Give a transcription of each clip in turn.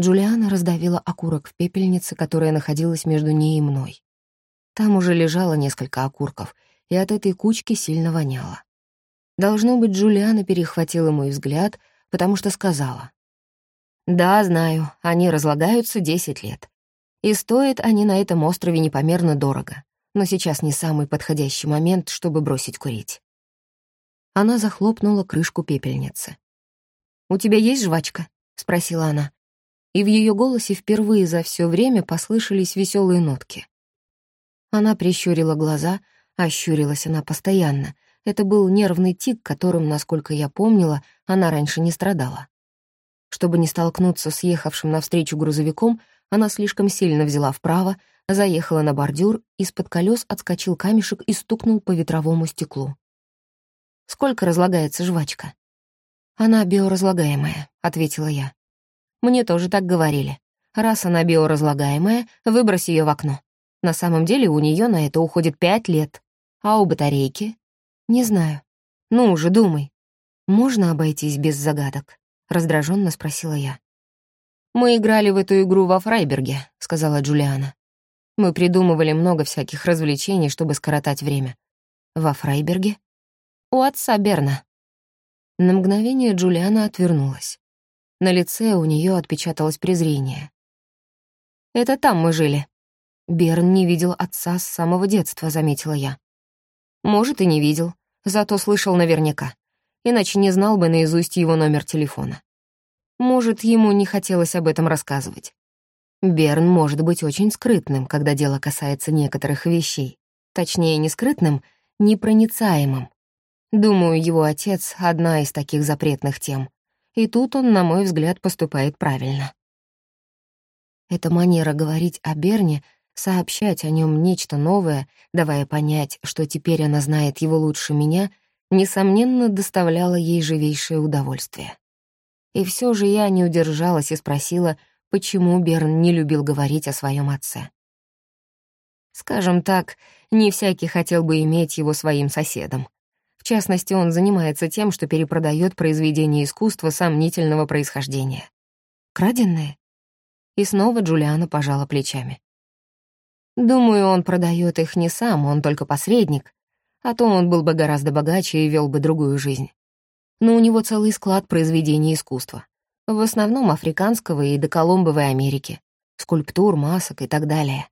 Джулиана раздавила окурок в пепельнице, которая находилась между ней и мной. Там уже лежало несколько окурков, и от этой кучки сильно воняло. Должно быть, Джулиана перехватила мой взгляд, потому что сказала. «Да, знаю, они разлагаются десять лет. И стоят они на этом острове непомерно дорого, но сейчас не самый подходящий момент, чтобы бросить курить». Она захлопнула крышку пепельницы. «У тебя есть жвачка?» — спросила она и в ее голосе впервые за все время послышались веселые нотки. Она прищурила глаза, а щурилась она постоянно. Это был нервный тик, которым, насколько я помнила, она раньше не страдала. Чтобы не столкнуться с ехавшим навстречу грузовиком, она слишком сильно взяла вправо, заехала на бордюр, из-под колес отскочил камешек и стукнул по ветровому стеклу. «Сколько разлагается жвачка?» «Она биоразлагаемая», — ответила я. Мне тоже так говорили. Раз она биоразлагаемая, выбрось ее в окно. На самом деле у нее на это уходит пять лет. А у батарейки? Не знаю. Ну уже думай. Можно обойтись без загадок? Раздраженно спросила я. «Мы играли в эту игру во Фрайберге», — сказала Джулиана. «Мы придумывали много всяких развлечений, чтобы скоротать время». «Во Фрайберге?» «У отца Берна». На мгновение Джулиана отвернулась. На лице у нее отпечаталось презрение. «Это там мы жили». Берн не видел отца с самого детства, заметила я. Может, и не видел, зато слышал наверняка. Иначе не знал бы наизусть его номер телефона. Может, ему не хотелось об этом рассказывать. Берн может быть очень скрытным, когда дело касается некоторых вещей. Точнее, не скрытным, непроницаемым. Думаю, его отец — одна из таких запретных тем и тут он, на мой взгляд, поступает правильно. Эта манера говорить о Берне, сообщать о нем нечто новое, давая понять, что теперь она знает его лучше меня, несомненно, доставляла ей живейшее удовольствие. И все же я не удержалась и спросила, почему Берн не любил говорить о своем отце. Скажем так, не всякий хотел бы иметь его своим соседом. Частности, он занимается тем, что перепродает произведения искусства сомнительного происхождения. Краденные? И снова Джулиана пожала плечами. Думаю, он продает их не сам, он только посредник, а то он был бы гораздо богаче и вел бы другую жизнь. Но у него целый склад произведений искусства. В основном африканского и доколумбовой Америки. Скульптур, масок и так далее.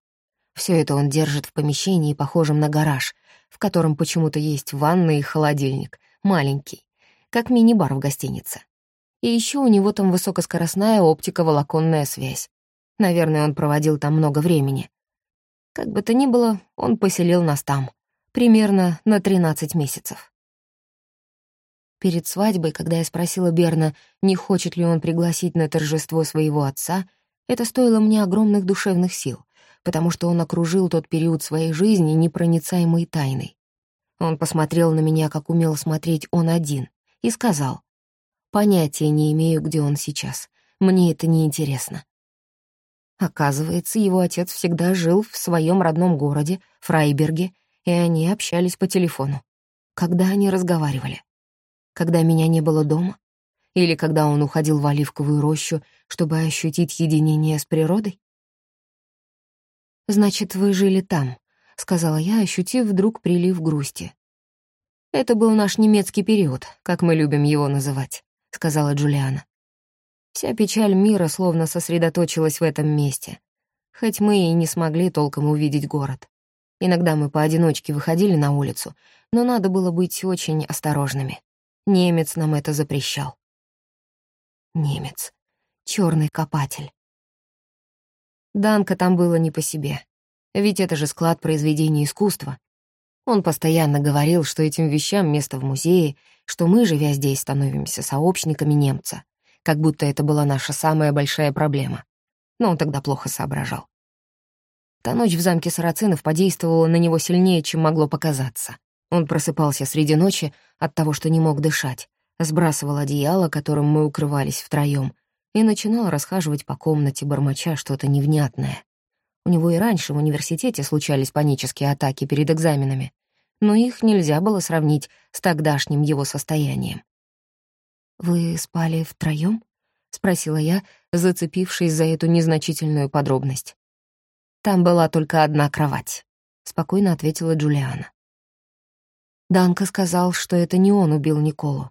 Все это он держит в помещении, похожем на гараж, в котором почему-то есть ванна и холодильник, маленький, как мини-бар в гостинице. И еще у него там высокоскоростная оптико-волоконная связь. Наверное, он проводил там много времени. Как бы то ни было, он поселил нас там, примерно на 13 месяцев. Перед свадьбой, когда я спросила Берна, не хочет ли он пригласить на торжество своего отца, это стоило мне огромных душевных сил потому что он окружил тот период своей жизни непроницаемой тайной. Он посмотрел на меня, как умел смотреть он один, и сказал, «Понятия не имею, где он сейчас. Мне это не интересно». Оказывается, его отец всегда жил в своем родном городе, Фрайберге, и они общались по телефону. Когда они разговаривали? Когда меня не было дома? Или когда он уходил в оливковую рощу, чтобы ощутить единение с природой? «Значит, вы жили там», — сказала я, ощутив вдруг прилив грусти. «Это был наш немецкий период, как мы любим его называть», — сказала Джулиана. Вся печаль мира словно сосредоточилась в этом месте, хоть мы и не смогли толком увидеть город. Иногда мы поодиночке выходили на улицу, но надо было быть очень осторожными. Немец нам это запрещал. Немец. черный копатель. Данка там было не по себе. Ведь это же склад произведений искусства. Он постоянно говорил, что этим вещам место в музее, что мы, живя здесь, становимся сообщниками немца, как будто это была наша самая большая проблема. Но он тогда плохо соображал. Та ночь в замке Сарацинов подействовала на него сильнее, чем могло показаться. Он просыпался среди ночи от того, что не мог дышать, сбрасывал одеяло, которым мы укрывались втроём, и начинал расхаживать по комнате, бормоча что-то невнятное. У него и раньше в университете случались панические атаки перед экзаменами, но их нельзя было сравнить с тогдашним его состоянием. «Вы спали втроём?» — спросила я, зацепившись за эту незначительную подробность. «Там была только одна кровать», — спокойно ответила Джулиана. Данка сказал, что это не он убил Николу.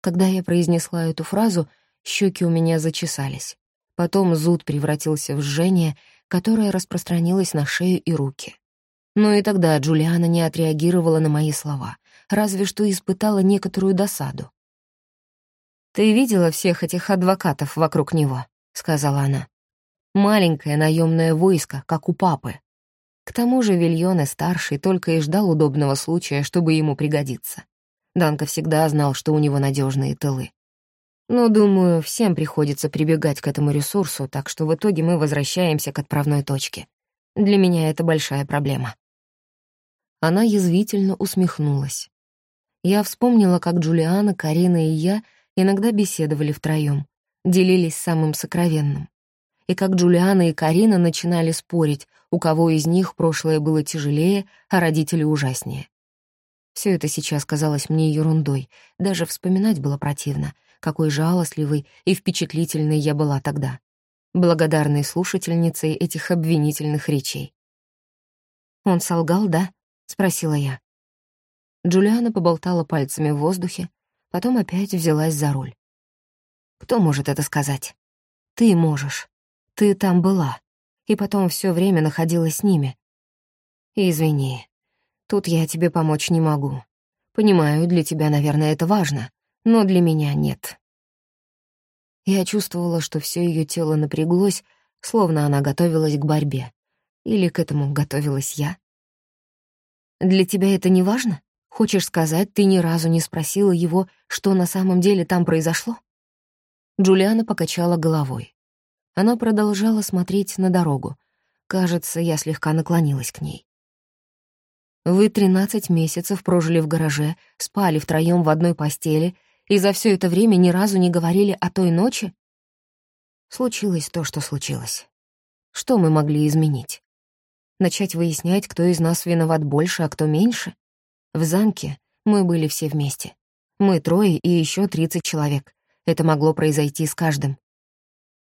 Когда я произнесла эту фразу, щеки у меня зачесались. Потом зуд превратился в жжение, которое распространилось на шею и руки. Но и тогда Джулиана не отреагировала на мои слова, разве что испытала некоторую досаду. «Ты видела всех этих адвокатов вокруг него?» — сказала она. «Маленькое наемное войско, как у папы. К тому же Вильоне старший только и ждал удобного случая, чтобы ему пригодиться. Данка всегда знал, что у него надежные тылы. Но, думаю, всем приходится прибегать к этому ресурсу, так что в итоге мы возвращаемся к отправной точке. Для меня это большая проблема. Она язвительно усмехнулась. Я вспомнила, как Джулиана, Карина и я иногда беседовали втроём, делились самым сокровенным и как Джулиана и Карина начинали спорить, у кого из них прошлое было тяжелее, а родители ужаснее. Все это сейчас казалось мне ерундой, даже вспоминать было противно, какой жалостливой и впечатлительной я была тогда, благодарной слушательницей этих обвинительных речей. «Он солгал, да?» — спросила я. Джулиана поболтала пальцами в воздухе, потом опять взялась за руль. «Кто может это сказать?» «Ты можешь. Ты там была, и потом все время находилась с ними. Извини, тут я тебе помочь не могу. Понимаю, для тебя, наверное, это важно, но для меня нет. Я чувствовала, что все ее тело напряглось, словно она готовилась к борьбе. Или к этому готовилась я. Для тебя это не важно? Хочешь сказать, ты ни разу не спросила его, что на самом деле там произошло? Джулиана покачала головой. Она продолжала смотреть на дорогу. Кажется, я слегка наклонилась к ней. «Вы тринадцать месяцев прожили в гараже, спали втроём в одной постели и за все это время ни разу не говорили о той ночи?» Случилось то, что случилось. Что мы могли изменить? Начать выяснять, кто из нас виноват больше, а кто меньше? В замке мы были все вместе. Мы трое и еще тридцать человек. Это могло произойти с каждым.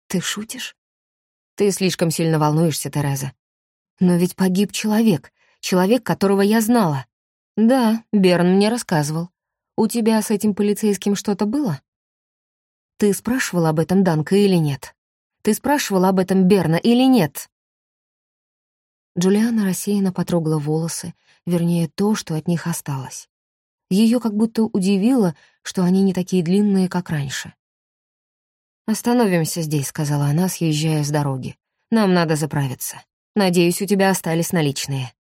Ты шутишь? Ты слишком сильно волнуешься, Тереза. Но ведь погиб человек, человек, которого я знала. Да, Берн мне рассказывал. У тебя с этим полицейским что-то было? Ты спрашивал об этом Данка или нет? Ты спрашивал об этом Берна или нет? Джулиана рассеянно потрогала волосы, вернее, то, что от них осталось. Ее как будто удивило, что они не такие длинные, как раньше. «Остановимся здесь», — сказала она, съезжая с дороги. «Нам надо заправиться. Надеюсь, у тебя остались наличные».